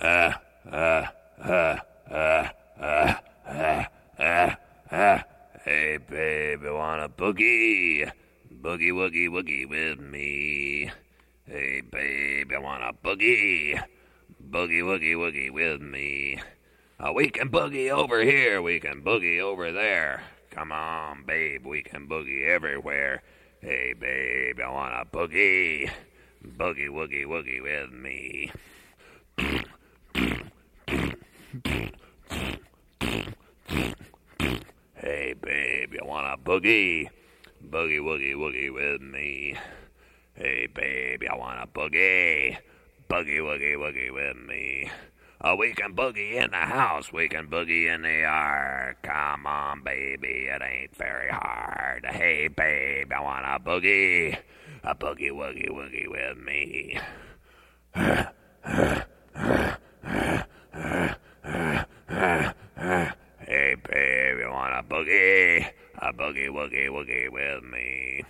Hey, babe, want a boogie? Boogie woogie woogie with me. Hey, babe, want a boogie? Boogie woogie woogie with me. Uh, we can boogie over here, we can boogie over there. Come on, babe, we can boogie everywhere. Hey, babe, I want a boogie. Boogie woogie woogie with me. Hey, babe, you want a boogie? Boogie woogie woogie with me. Hey, babe, you want a boogie? Boogie woogie woogie with me. Oh, we can boogie in the house. We can boogie in the yard. Come on, baby. It ain't very hard. Hey, babe, I want a boogie. A boogie woogie woogie with me. Hey, babe, you want a boogie? A boogie woogie woogie with me.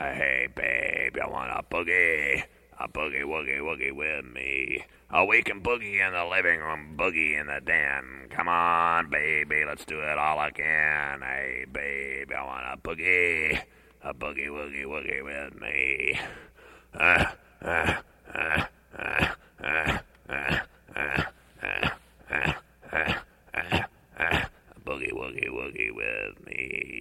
Uh, hey, babe, you want a boogie? A boogie woogie woogie with me. Oh, we can boogie in the living room, boogie in the den. Come on, baby, let's do it all again. Hey, babe, I want a boogie. A boogie woogie woogie with me. Uh, uh, woogie woogie with me.